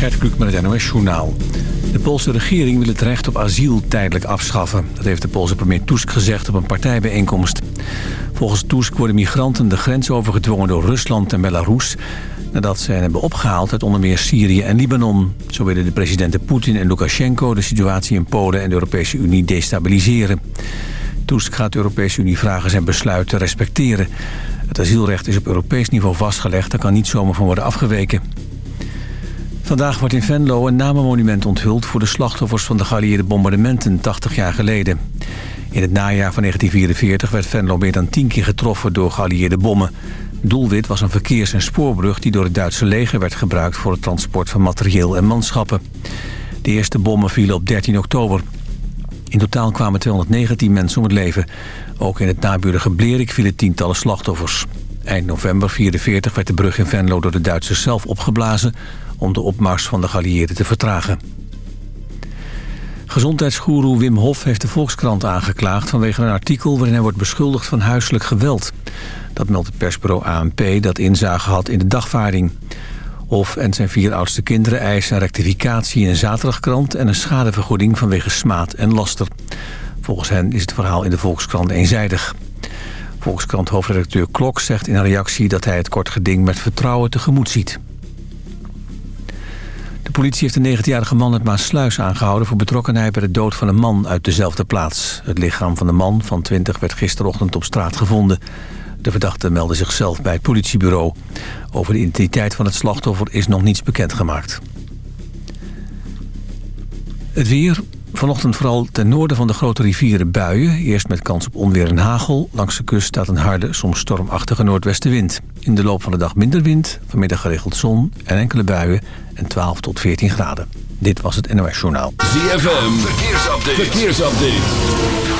Gert Kluk met het NOS Journaal. De Poolse regering wil het recht op asiel tijdelijk afschaffen. Dat heeft de Poolse premier Tusk gezegd op een partijbijeenkomst. Volgens Tusk worden migranten de grens overgedwongen door Rusland en Belarus... nadat ze hen hebben opgehaald uit onder meer Syrië en Libanon. Zo willen de presidenten Poetin en Lukashenko de situatie in Polen en de Europese Unie destabiliseren. Tusk gaat de Europese Unie vragen zijn besluit te respecteren. Het asielrecht is op Europees niveau vastgelegd, daar kan niet zomaar van worden afgeweken. Vandaag wordt in Venlo een namenmonument onthuld... voor de slachtoffers van de geallieerde bombardementen 80 jaar geleden. In het najaar van 1944 werd Venlo meer dan 10 keer getroffen door geallieerde bommen. Doelwit was een verkeers- en spoorbrug die door het Duitse leger werd gebruikt... voor het transport van materieel en manschappen. De eerste bommen vielen op 13 oktober. In totaal kwamen 219 mensen om het leven. Ook in het naburige Blerik vielen tientallen slachtoffers. Eind november 1944 werd de brug in Venlo door de Duitsers zelf opgeblazen om de opmars van de geallieerden te vertragen. Gezondheidsgoeroe Wim Hof heeft de Volkskrant aangeklaagd... vanwege een artikel waarin hij wordt beschuldigd van huiselijk geweld. Dat meldt het persbureau ANP dat inzage had in de dagvaarding. Hof en zijn vier oudste kinderen eisen een rectificatie in een zaterdagkrant... en een schadevergoeding vanwege smaad en laster. Volgens hen is het verhaal in de Volkskrant eenzijdig. Volkskrant hoofdredacteur Klok zegt in een reactie... dat hij het kort geding met vertrouwen tegemoet ziet. De politie heeft een 19-jarige man uit Maasluis aangehouden... voor betrokkenheid bij de dood van een man uit dezelfde plaats. Het lichaam van de man van 20 werd gisterochtend op straat gevonden. De verdachte meldde zichzelf bij het politiebureau. Over de identiteit van het slachtoffer is nog niets bekendgemaakt. Het weer. Vanochtend vooral ten noorden van de grote rivieren buien. Eerst met kans op onweer en hagel. Langs de kust staat een harde, soms stormachtige noordwestenwind. In de loop van de dag minder wind, vanmiddag geregeld zon en enkele buien en 12 tot 14 graden. Dit was het NOS Journaal. ZFM, verkeersupdate. verkeersupdate.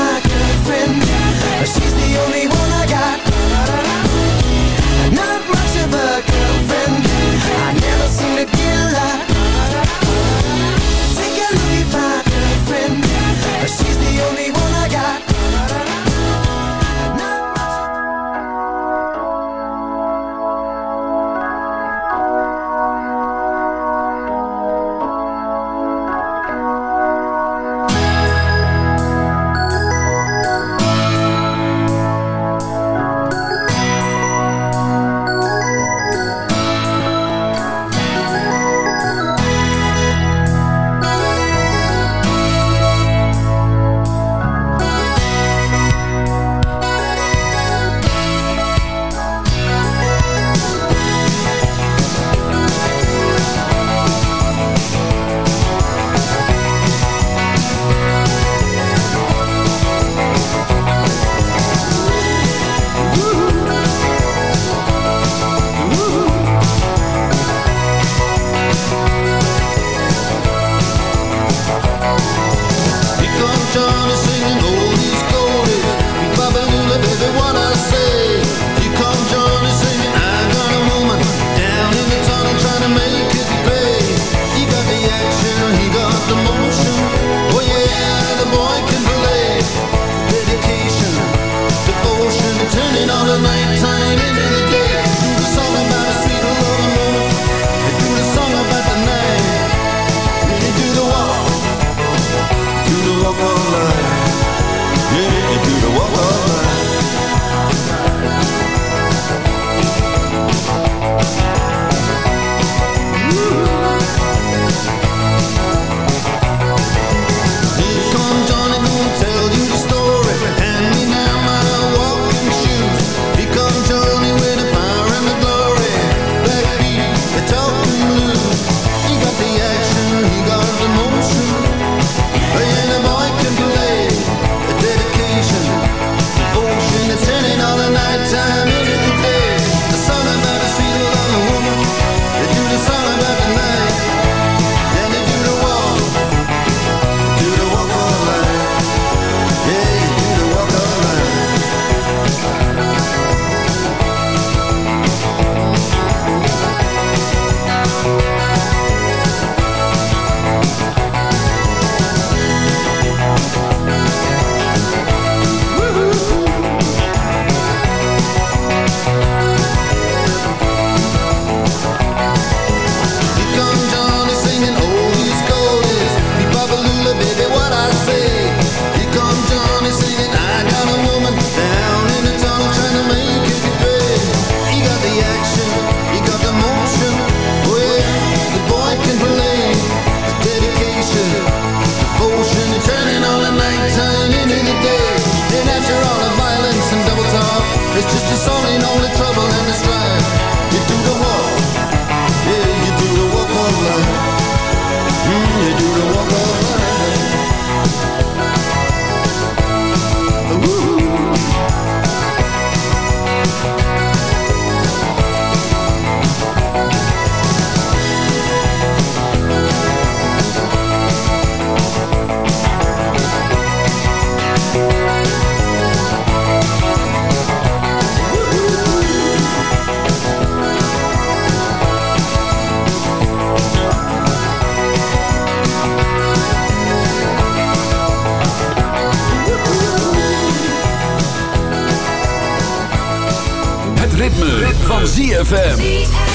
ZFM.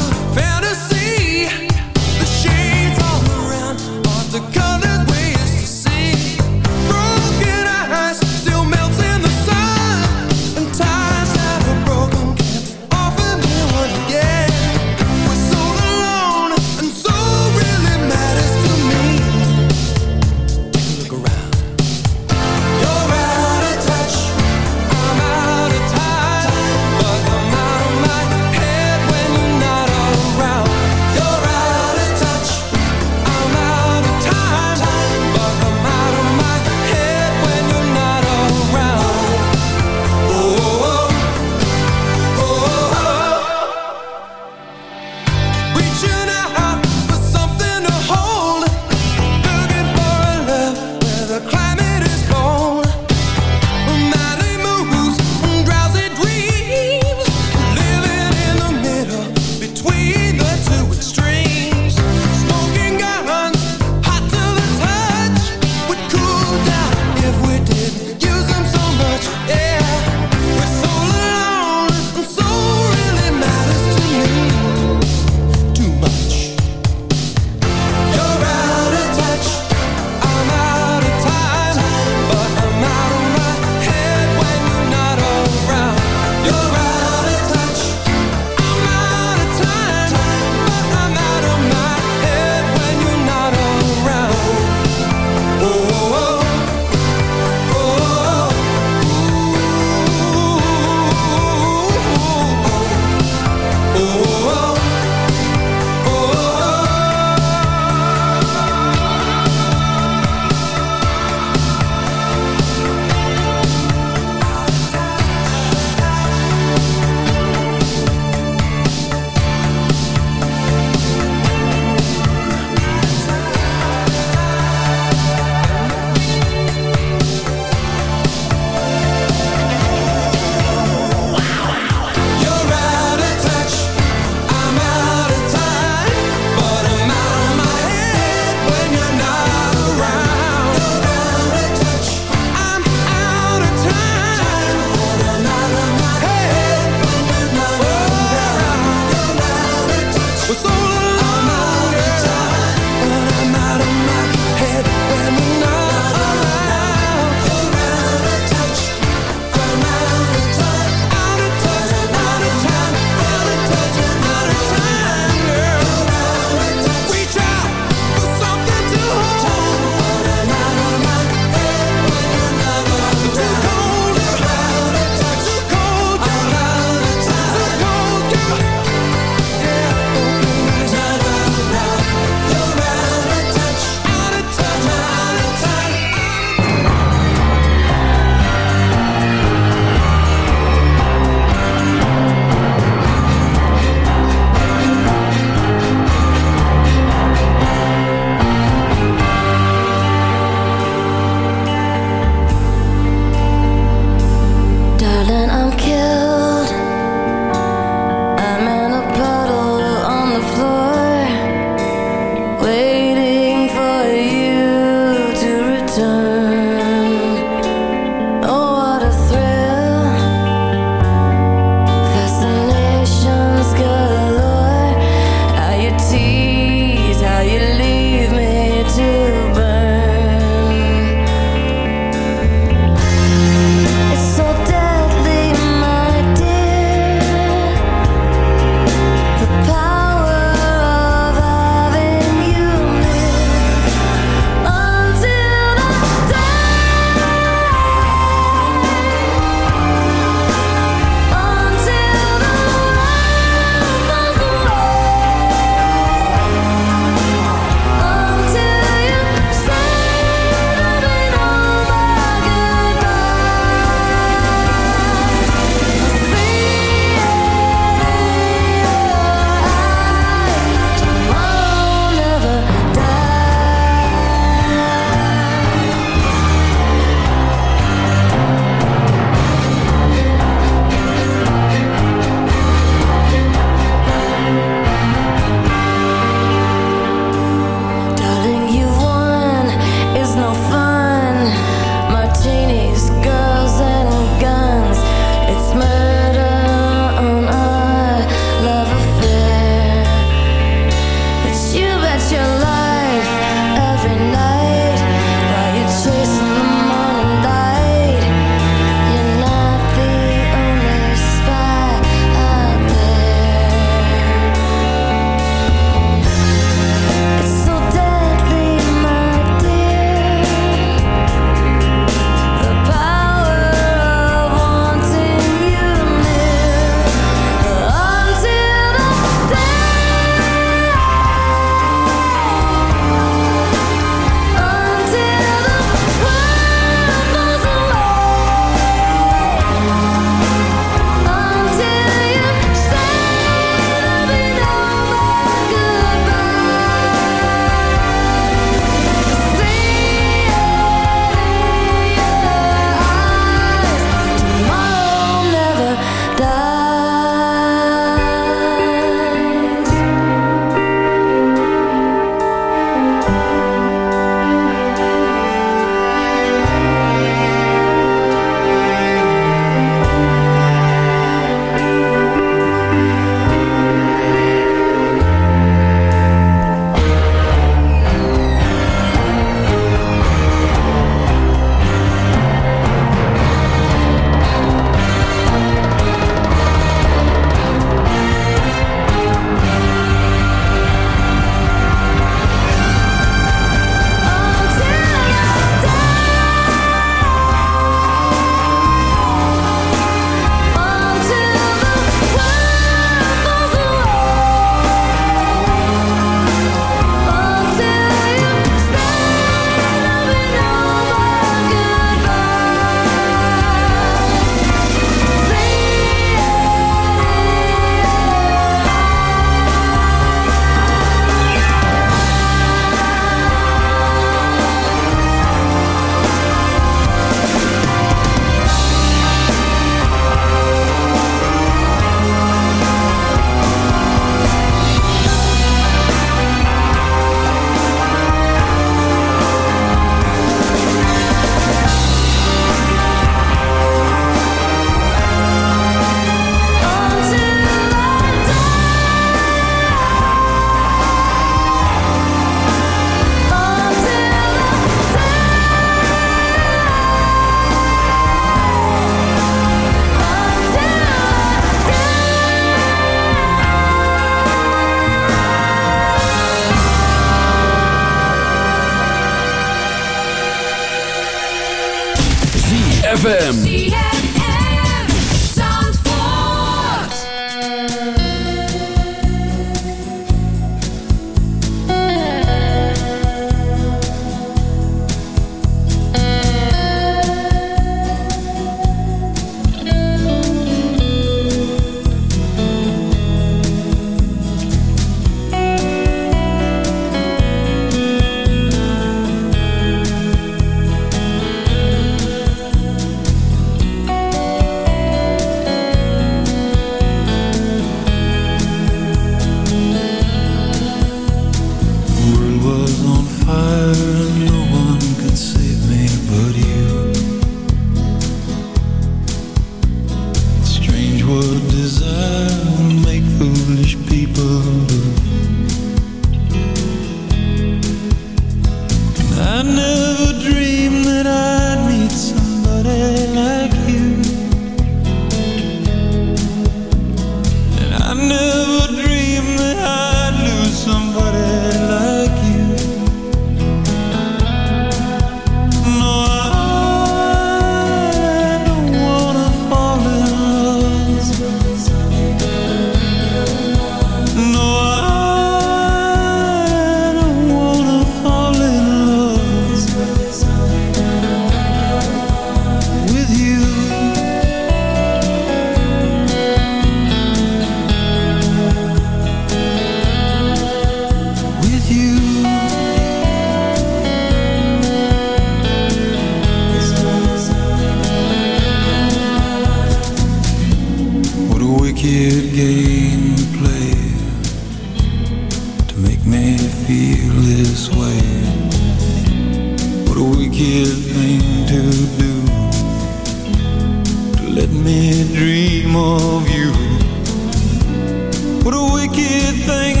wicked thing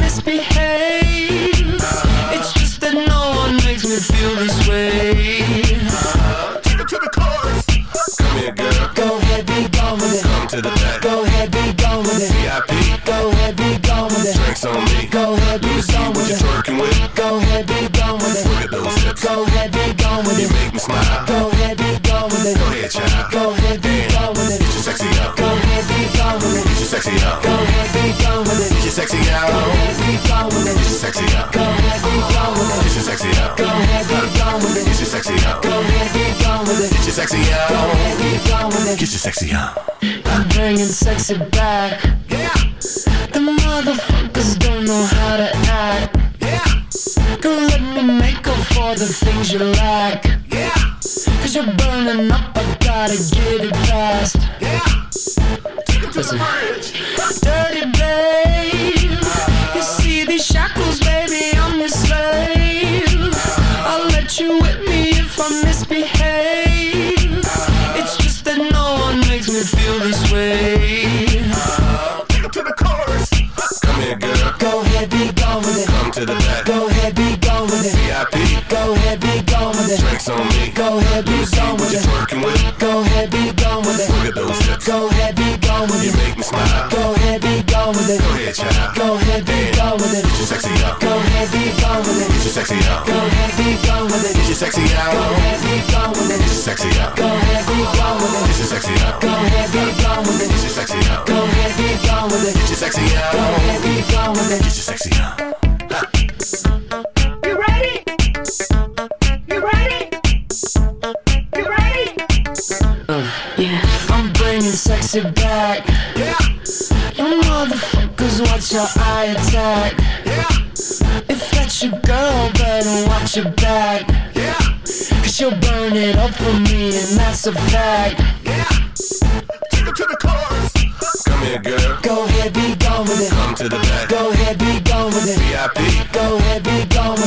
misbehave. It's just that no one makes me feel this way. Take it to the chorus. Come here, girl. Go ahead, be gone with it. Come to the back. Go ahead, be gone with it. VIP. Go ahead, be gone with it. Drinks on me. Go ahead, be Let me see what with you're it. with. Go ahead, be gone with it. Look at those hips. Go ahead, be gone with You it. make me smile. Go ahead, be gone with it. Go ahead, child. Go ahead, be gone with it. Get your sexy. Go ahead, be gone with it. Get your sexy out. Go ahead, be gone with it. Get sexy out. Go ahead, be gone with it. Get your sexy out. Go ahead, be gone with it. Get your sexy out. Go ahead, be gone with it. Get your sexy out. Go ahead, be gone with it. Get your sexy Go out. ahead, be gone with it. Get your sexy out. I'm bringing sexy back. Yeah. The motherfuckers don't know how to act. Yeah. Girl, let me make up for the things you lack. Yeah. Cause you're burning up, I gotta get it fast. Yeah. Take it to the bridge. Dirty babe, I misbehave. It's just that no one makes me feel this way. Take it to the chorus. Come here, girl. Go ahead, be gone with it. Come to the back. Go ahead, be gone with it. VIP. Go ahead, be gone with it. Drinks on me. Go ahead, be Let me see gone with it. twerking with. Go ahead, be gone with it. Look at those hips. Go ahead, be gone with You make me smile. Go ahead, be gone with it. Go ahead, child. Go ahead, be gone with it. Get your sexy out. Go ahead, be gone with it. Get your sexy out. With it. Get your sexy Go out. ahead, be gone with Get it. your sexy out. Go ahead, be gone with Get it. your sexy out. Go ahead, be gone with Get it. your sexy out. Go ahead, be gone with it. Get your sexy Go ahead, be gone with it. Get your sexy out. You ready? You ready? You ready? Uh, I'm bringing sexy back. Yeah. You motherfuckers watch your eye attack. Yeah. If that's your girl, better watch your back. Yeah. Cause she'll burn it up for me, and that's a fact. Yeah. Take it to the chorus. Come here, girl. Go ahead, be gone with it. Come to the back. Go ahead, be gone with it. VIP. Go ahead, be gone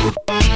Ready?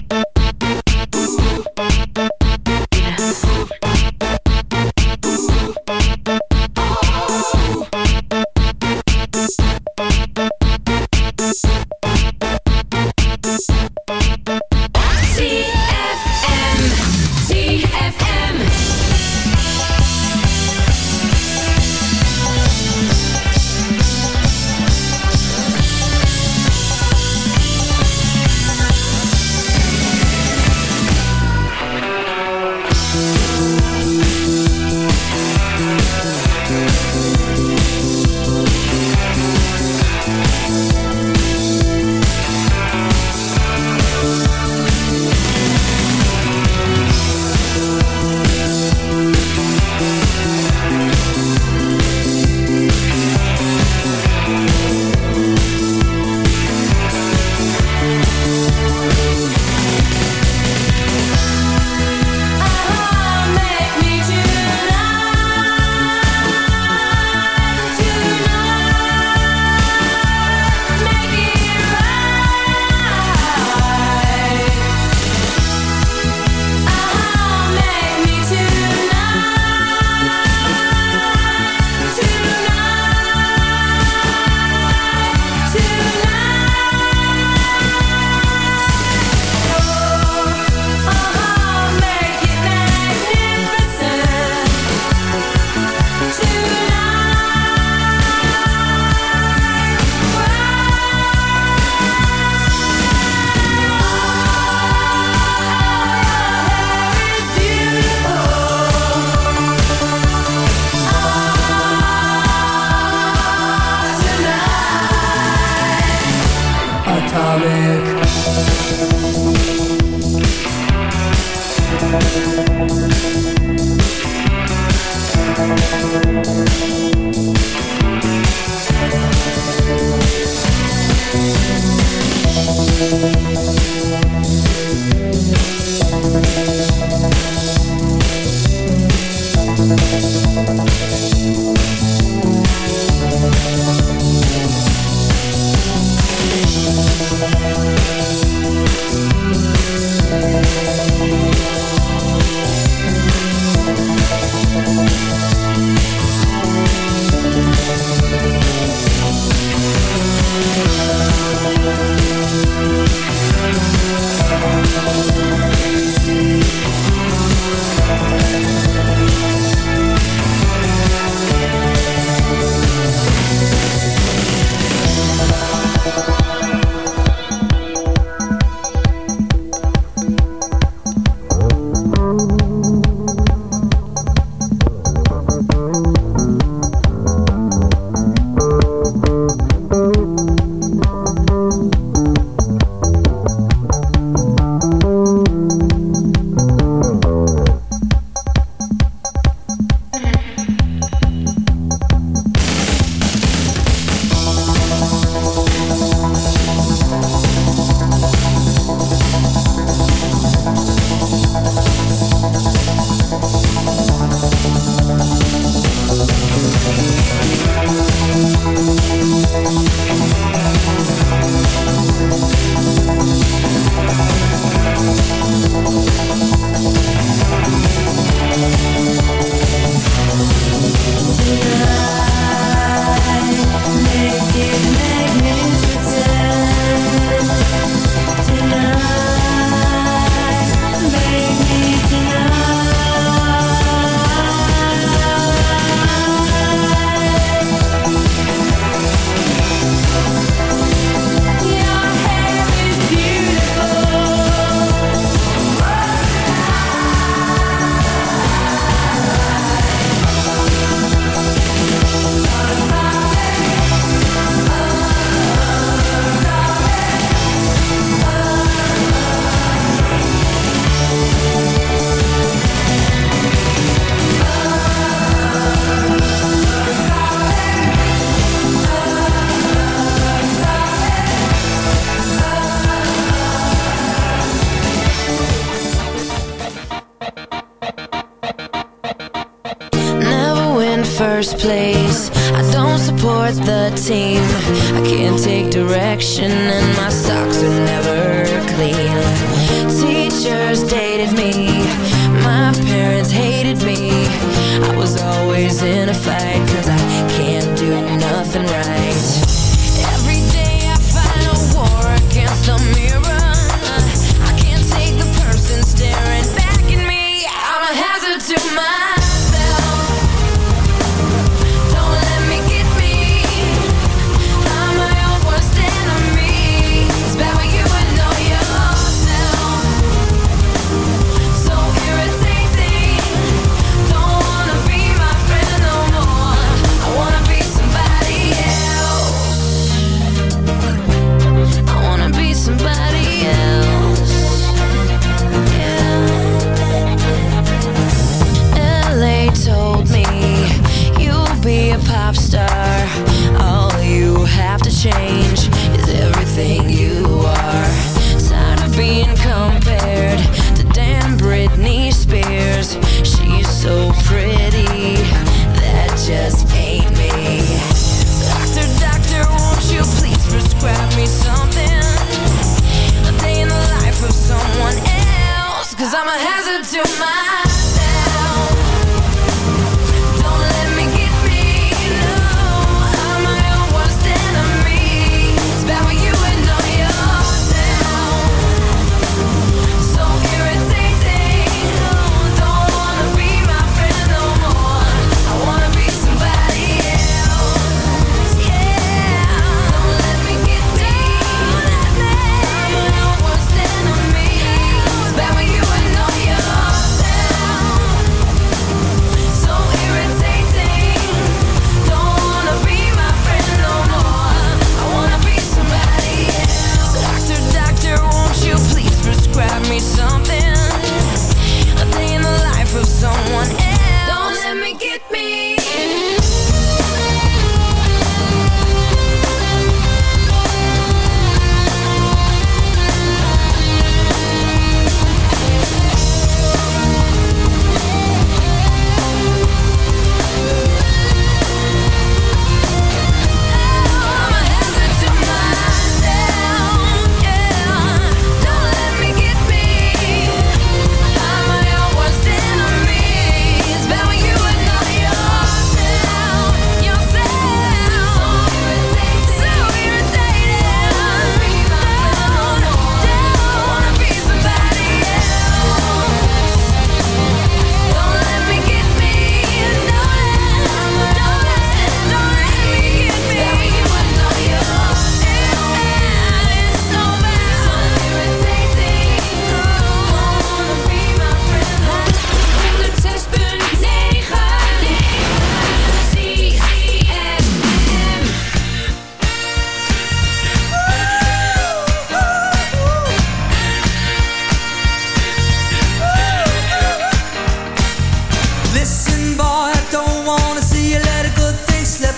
first place. I don't support the team. I can't take direction and my socks are never clean. Teachers dated me.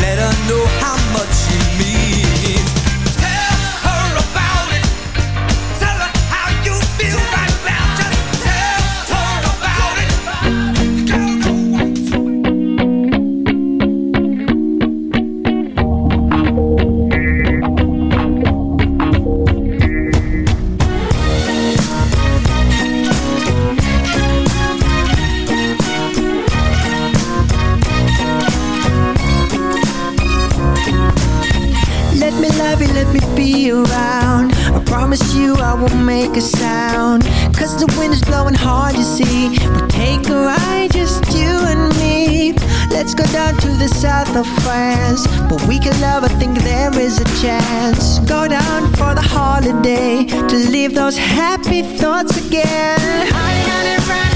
Let her know how much chance. Go down for the holiday to leave those happy thoughts again. I got it right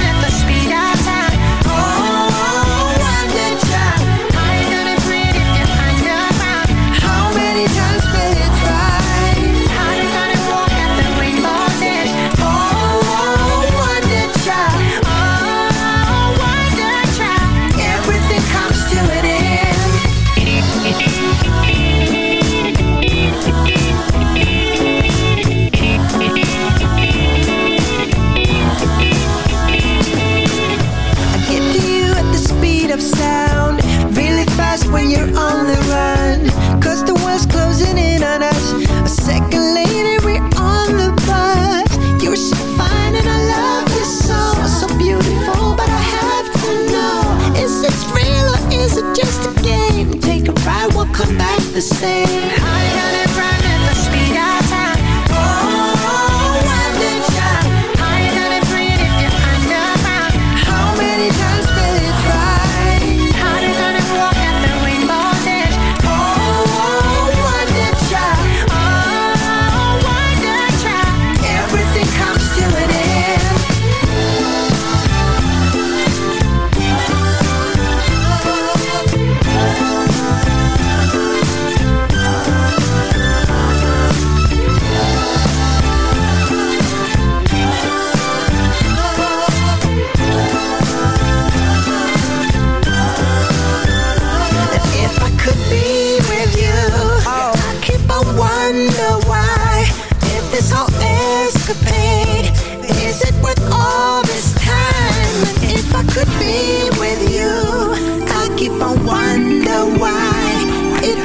back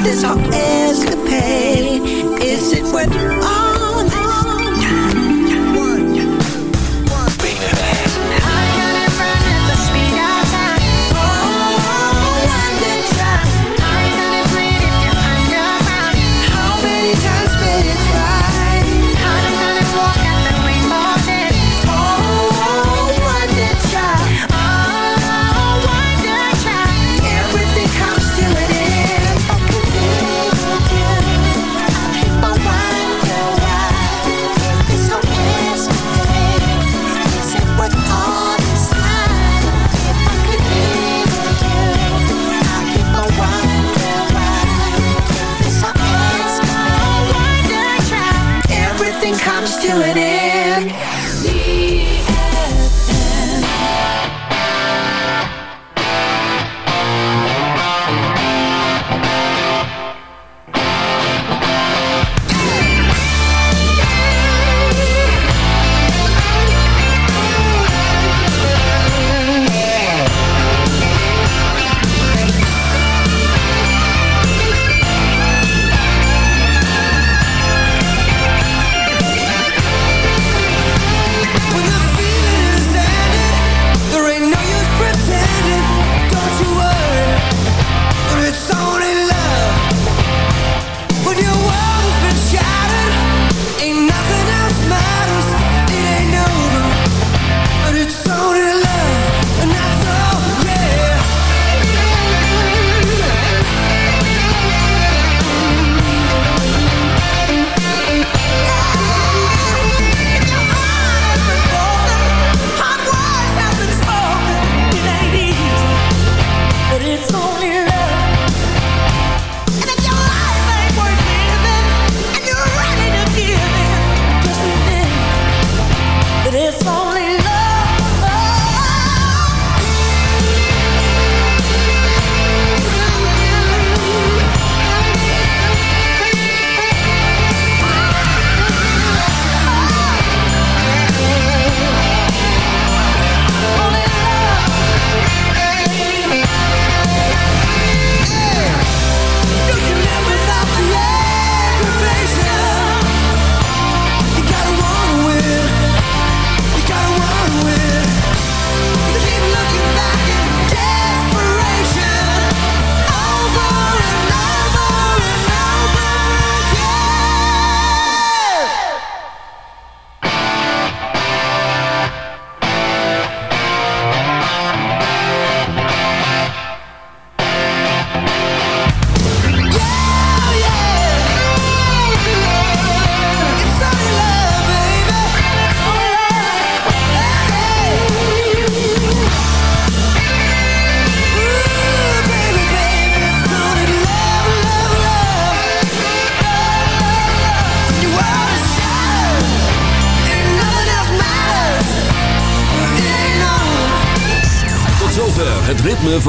this whole escapade? Is it worth